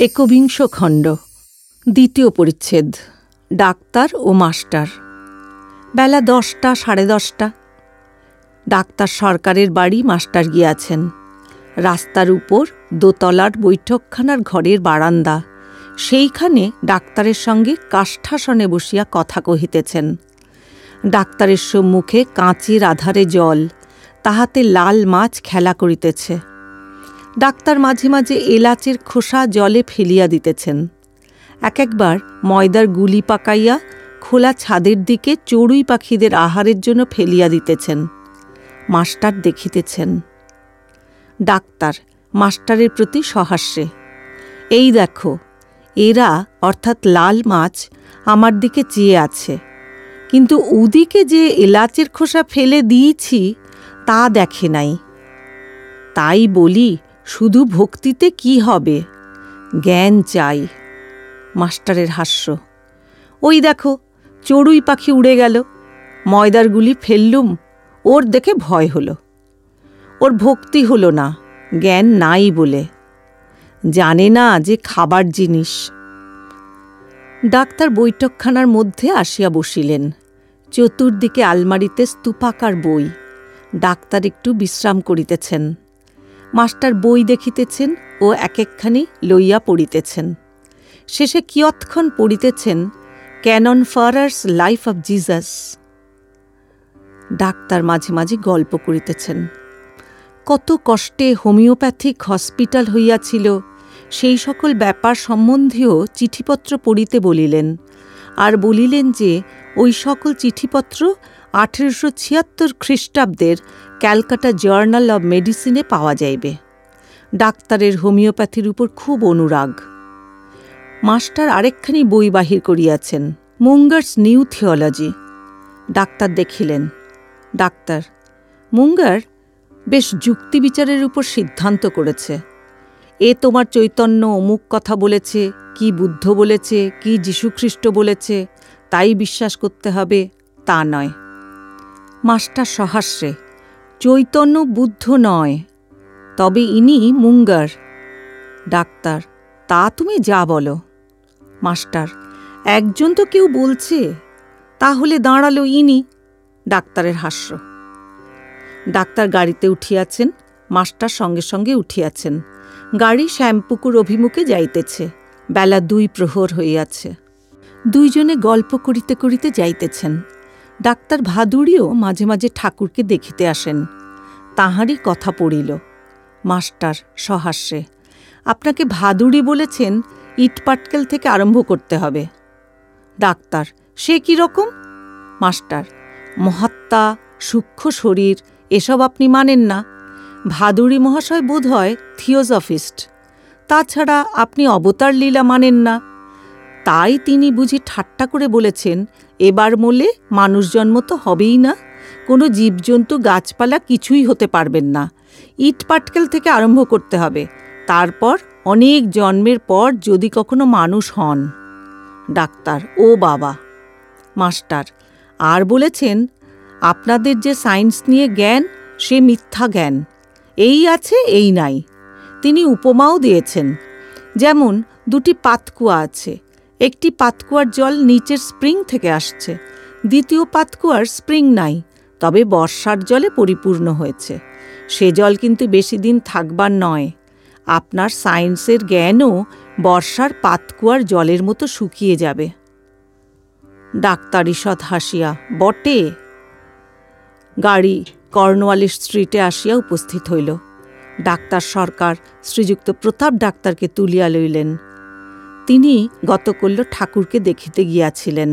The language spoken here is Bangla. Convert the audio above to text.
একবিংশ খণ্ড, দ্বিতীয় পরিচ্ছেদ, ডাক্তার ও মাস্টার। বেলা দশটা, সাড়ে দশটা। ডাক্তার সরকারের বাড়ি মাস্টার গিয়াছেন। রাস্তার উপর দোতলার বৈঠকখানার ঘরের বারান্দা। সেইখানে ডাক্তারের সঙ্গে কাষ্ঠাসনে বসিয়া কথা কহিতেছেন। ডাক্তারের সম্মুখে কাঁচির আধারে জল, তাহাতে লাল মাছ খেলা করিতেছে। ডাক্তার মাঝে মাঝে এলাচের খোসা জলে ফেলিয়া দিতেছেন। এক একবার ময়দার গুলি পাকাইয়া খোলা ছাদের দিকে চড়ুই পাখিদের আহারের জন্য ফেলিয়া দিতেছেন। মাস্টার দেখিতেছেন। ডাক্তার মাস্টারের প্রতি সহাস্যে, এই দেখো, এরা অর্থাৎ লাল মাছ আমার দিকে চেয়ে আছে, কিন্তু ওদিকে যে এলাচের খোসা ফেলে দিয়েছি তা দেখে নাই। তাই বলি শুধু ভক্তিতে কি হবে? জ্ঞান চাই। মাস্টারের হাস্য। ওই দেখো, চড়ুই পাখি উড়ে গেল। ময়দারগুলি ফেললুম। ওর দেখে ভয় হলো। ওর ভক্তি হলো না, জ্ঞান নাই বলে। জানে না যে খাবার জিনিস। ডাক্তার বৈঠকখানার মধ্যে আসিয়া বসিলেন। চতুর্দিকে আলমারিতে স্তূপাকার বই। ডাক্তার একটু বিশ্রাম করিতেছেন। মাস্টার বই দেখিতেছেন ও এক একখানি লইয়া পড়িতেছেন। শেষে কিয়ৎক্ষণ পড়িতেছেন Canon Farrar's Life of Jesus doctor মাঝে মাঝে গল্প করিতেছেন। কত কষ্টে হোমিওপ্যাথিক হসপিটাল হইয়াছিল, সেই সকল ব্যাপার সম্বন্ধেও চিঠিপত্র পড়িতে বলিলেন। আর বলিলেন যে, ওই সকল চিঠিপত্র আঠেরোশো ছিয়াত্তর খ্রিস্টাব্দের ক্যালকাটা জার্নাল অব মেডিসিনে পাওয়া যাইবে। ডাক্তারের হোমিওপ্যাথির উপর খুব অনুরাগ। মাস্টার আরেকখানি বই বাহির করিয়াছেন, মুঙ্গার্স নিউ থিওলজি। ডাক্তার দেখিলেন, ডাক্তার, মুঙ্গার বেশ যুক্তি বিচারের উপর সিদ্ধান্ত করেছে। এ তোমার চৈতন্য অমুক কথা বলেছে, কি বুদ্ধ বলেছে, কি যীশুখ্রিস্ট বলেছে, তাই বিশ্বাস করতে হবে, তা নয়। মাস্টার সহাস্যে চৈতন্য বুদ্ধ নয়, তবে ইনি মুঙ্গার। ডাক্তার, তা তুমি যা বলো। মাস্টার, একজন তো কেউ বলছে, তাহলে দাঁড়াল ইনি, ডাক্তারের হাস্য ডাক্তার গাড়িতে উঠিয়াছেন, মাস্টার সঙ্গে সঙ্গে উঠিয়াছেন। গাড়ি শ্যামপুকুর অভিমুখে যাইতেছে, বেলা দুই প্রহর হইয়াছে। দুইজনে গল্প করিতে করিতে যাইতেছেন। ডাক্তার ভাদুড়িও মাঝে মাঝে ঠাকুরকে দেখিতে আসেন। তাহারই কথা পড়িল। মাস্টার সহাস্যে, আপনাকে ভাদুড়ি বলেছেন ইটপাটকেল থেকে আরম্ভ করতে হবে। ডাক্তার, সে কি রকম? মাস্টার, মহাত্মা, সূক্ষ্ম শরীর, এসব আপনি মানেন না। ভাদুড়ি মহাশয় বোধ হয় থিওজফিস্ট তাছাড়া আপনি অবতার লীলা মানেন না। তাই তিনি বুঝি ঠাট্টা করে বলেছেন, এবার মোলে মানুষ জন্ম তো হবেই না। কোনো জীবজন্তু, গাছপালা কিছুই হতে পারবেন না। ইট পাটকেল থেকে আরম্ভ করতে হবে। তারপর অনেক জন্মের পর যদি কখনো মানুষ হন। ডাক্তার, ও বাবা। মাস্টার, আর বলেছেন, আপনাদের যে সায়েন্স নিয়ে জ্ঞান, সে মিথ্যা জ্ঞান। এই আছে, এই নাই। তিনি উপমাও দিয়েছেন। যেমন, দুটি পাতকুয়া আছে। একটি পাতকুয়ার জল নিচের স্প্রিং থেকে আসছে। দ্বিতীয় পাতকুয়ার স্প্রিং নাই, তবে বর্ষার জলে পরিপূর্ণ হয়েছে। সে জল কিন্তু বেশি দিন থাকবার নয়। আপনার সায়েন্সের জ্ঞানও বর্ষার পাতকুয়ার জলের মতো শুকিয়ে যাবে। ডাক্তার ঈষৎ হাসিয়া, বটে? গাড়ি কর্নওয়ালিস স্ট্রিটে আসিয়া উপস্থিত হইল। ডাক্তার সরকার, শ্রীযুক্ত প্রতাপ ডাক্তারকে তুলিয়া লইলেন। তিনি গতকল্য ঠাকুরকে দেখিতে গিয়াছিলেন।